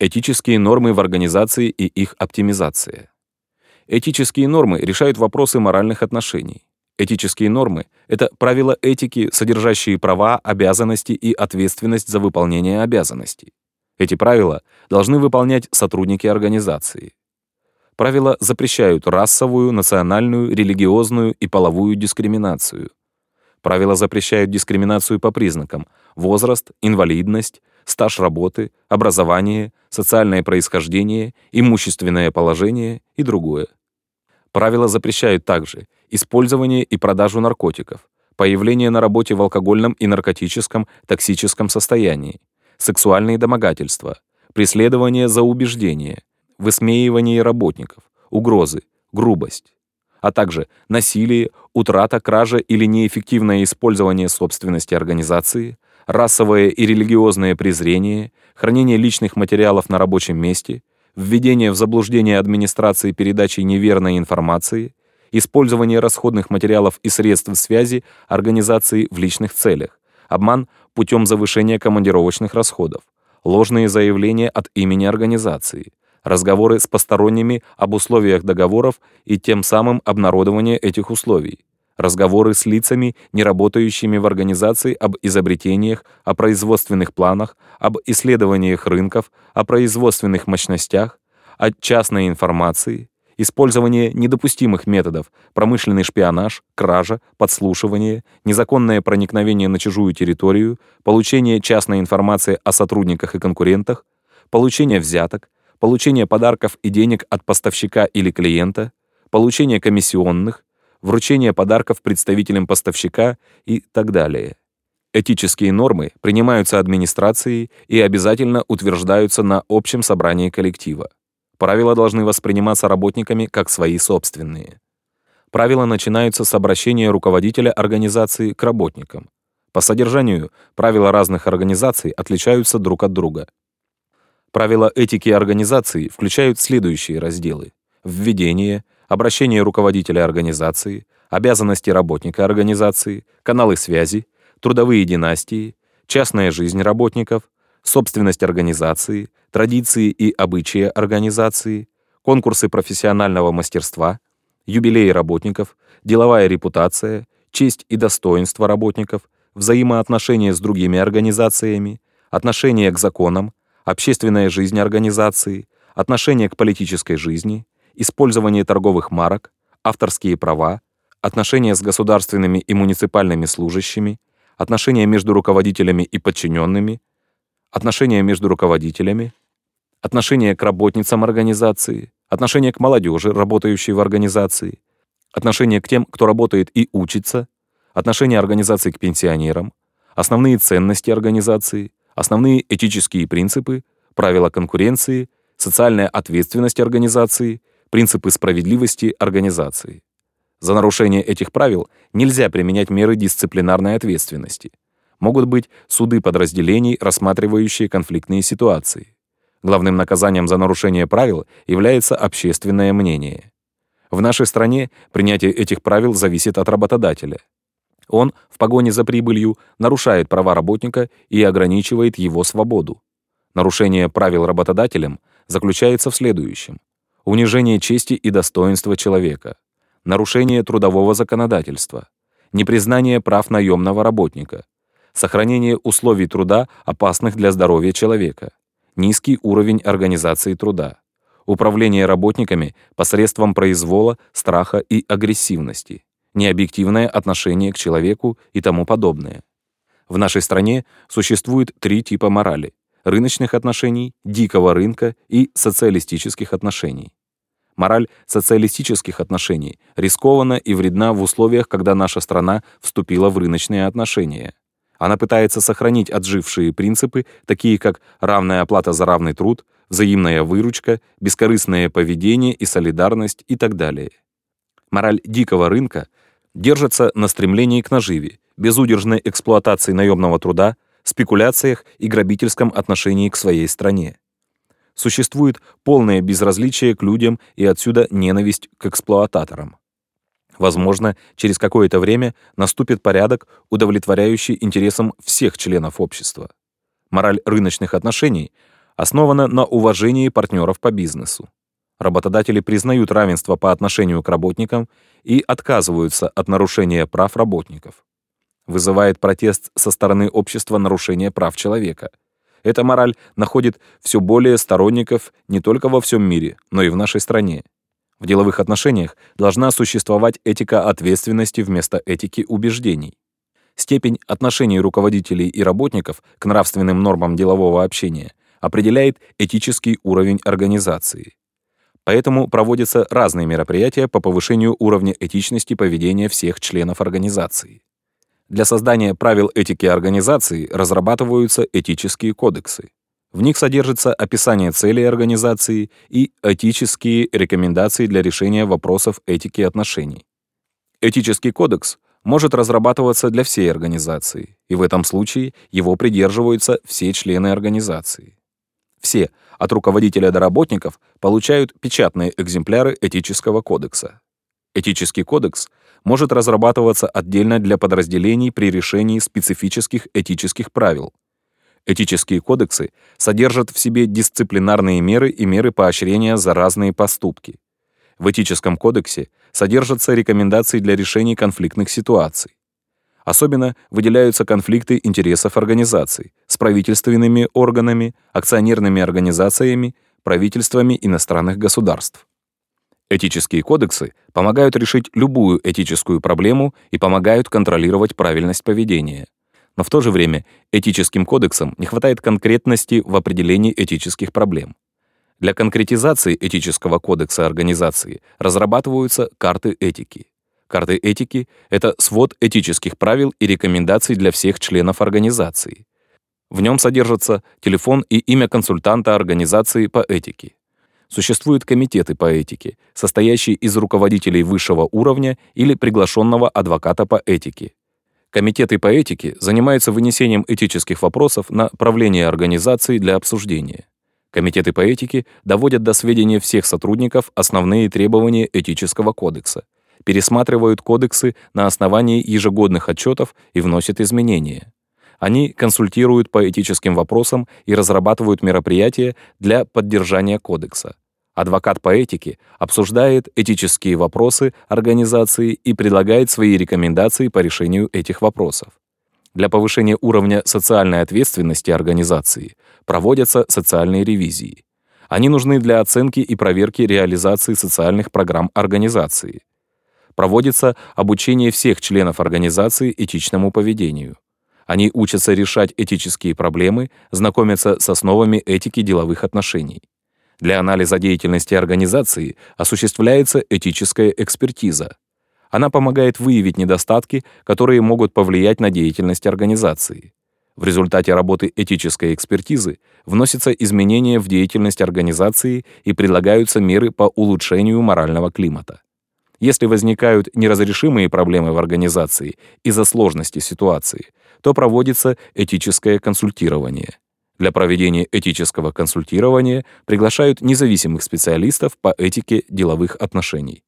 Этические нормы в организации и их оптимизация. Этические нормы решают вопросы моральных отношений. Этические нормы — это правила этики, содержащие права, обязанности и ответственность за выполнение обязанностей. Эти правила должны выполнять сотрудники организации. Правила запрещают расовую, национальную, религиозную и половую дискриминацию. Правила запрещают дискриминацию по признакам возраст, инвалидность, стаж работы, образование, социальное происхождение, имущественное положение и другое. Правила запрещают также использование и продажу наркотиков, появление на работе в алкогольном и наркотическом токсическом состоянии, сексуальные домогательства, преследование за убеждение, высмеивание работников, угрозы, грубость, а также насилие, утрата, кража или неэффективное использование собственности организации, расовое и религиозное презрение, хранение личных материалов на рабочем месте, введение в заблуждение администрации передачей неверной информации, использование расходных материалов и средств связи организации в личных целях, обман путем завышения командировочных расходов, ложные заявления от имени организации, разговоры с посторонними об условиях договоров и тем самым обнародование этих условий, разговоры с лицами, не работающими в организации об изобретениях, о производственных планах, об исследованиях рынков, о производственных мощностях, о частной информации, использование недопустимых методов, промышленный шпионаж, кража, подслушивание, незаконное проникновение на чужую территорию, получение частной информации о сотрудниках и конкурентах, получение взяток, получение подарков и денег от поставщика или клиента, получение комиссионных, вручение подарков представителям поставщика и так далее. Этические нормы принимаются администрацией и обязательно утверждаются на общем собрании коллектива. Правила должны восприниматься работниками как свои собственные. Правила начинаются с обращения руководителя организации к работникам. По содержанию правила разных организаций отличаются друг от друга. Правила этики организации включают следующие разделы. Введение, обращение руководителя организации, обязанности работника организации, каналы связи, трудовые династии, частная жизнь работников, собственность организации, традиции и обычаи организации, конкурсы профессионального мастерства, юбилеи работников, деловая репутация, честь и достоинство работников, взаимоотношения с другими организациями, отношение к законам, общественная жизнь организации, отношение к политической жизни, использование торговых марок, авторские права, отношения с государственными и муниципальными служащими, отношения между руководителями и подчиненными, отношения между руководителями, отношения к работницам организации, отношения к молодежи, работающей в организации, отношения к тем, кто работает и учится, отношения организации к пенсионерам, основные ценности организации, основные этические принципы, правила конкуренции, социальная ответственность организации, принципы справедливости организации. За нарушение этих правил нельзя применять меры дисциплинарной ответственности. Могут быть суды подразделений, рассматривающие конфликтные ситуации. Главным наказанием за нарушение правил является общественное мнение. В нашей стране принятие этих правил зависит от работодателя. Он, в погоне за прибылью, нарушает права работника и ограничивает его свободу. Нарушение правил работодателем заключается в следующем. Унижение чести и достоинства человека, нарушение трудового законодательства, непризнание прав наемного работника, сохранение условий труда, опасных для здоровья человека, низкий уровень организации труда, управление работниками посредством произвола, страха и агрессивности, необъективное отношение к человеку и тому подобное. В нашей стране существует три типа морали — рыночных отношений, дикого рынка и социалистических отношений. Мораль социалистических отношений рискована и вредна в условиях, когда наша страна вступила в рыночные отношения. Она пытается сохранить отжившие принципы, такие как равная оплата за равный труд, взаимная выручка, бескорыстное поведение и солидарность и так далее. Мораль дикого рынка держится на стремлении к наживе, безудержной эксплуатации наемного труда, спекуляциях и грабительском отношении к своей стране. Существует полное безразличие к людям и отсюда ненависть к эксплуататорам. Возможно, через какое-то время наступит порядок, удовлетворяющий интересам всех членов общества. Мораль рыночных отношений основана на уважении партнеров по бизнесу. Работодатели признают равенство по отношению к работникам и отказываются от нарушения прав работников. Вызывает протест со стороны общества нарушения прав человека. Эта мораль находит все более сторонников не только во всем мире, но и в нашей стране. В деловых отношениях должна существовать этика ответственности вместо этики убеждений. Степень отношений руководителей и работников к нравственным нормам делового общения определяет этический уровень организации. Поэтому проводятся разные мероприятия по повышению уровня этичности поведения всех членов организации. Для создания правил этики организации разрабатываются этические кодексы. В них содержится описание целей организации и этические рекомендации для решения вопросов этики отношений. Этический кодекс может разрабатываться для всей организации, и в этом случае его придерживаются все члены организации. Все, от руководителя до работников, получают печатные экземпляры этического кодекса. Этический кодекс может разрабатываться отдельно для подразделений при решении специфических этических правил. Этические кодексы содержат в себе дисциплинарные меры и меры поощрения за разные поступки. В этическом кодексе содержатся рекомендации для решения конфликтных ситуаций. Особенно выделяются конфликты интересов организаций с правительственными органами, акционерными организациями, правительствами иностранных государств. Этические кодексы помогают решить любую этическую проблему и помогают контролировать правильность поведения. Но в то же время этическим кодексам не хватает конкретности в определении этических проблем. Для конкретизации этического кодекса организации разрабатываются карты этики. Карты этики — это свод этических правил и рекомендаций для всех членов организации. В нем содержатся телефон и имя консультанта организации по этике. Существуют комитеты по этике, состоящие из руководителей высшего уровня или приглашенного адвоката по этике. Комитеты по этике занимаются вынесением этических вопросов на правление организации для обсуждения. Комитеты по этике доводят до сведения всех сотрудников основные требования этического кодекса, пересматривают кодексы на основании ежегодных отчетов и вносят изменения. Они консультируют по этическим вопросам и разрабатывают мероприятия для поддержания кодекса. Адвокат по этике обсуждает этические вопросы организации и предлагает свои рекомендации по решению этих вопросов. Для повышения уровня социальной ответственности организации проводятся социальные ревизии. Они нужны для оценки и проверки реализации социальных программ организации. Проводится обучение всех членов организации этичному поведению. Они учатся решать этические проблемы, знакомятся с основами этики деловых отношений. Для анализа деятельности организации осуществляется этическая экспертиза. Она помогает выявить недостатки, которые могут повлиять на деятельность организации. В результате работы этической экспертизы вносятся изменения в деятельность организации и предлагаются меры по улучшению морального климата. Если возникают неразрешимые проблемы в организации из-за сложности ситуации, то проводится этическое консультирование. Для проведения этического консультирования приглашают независимых специалистов по этике деловых отношений.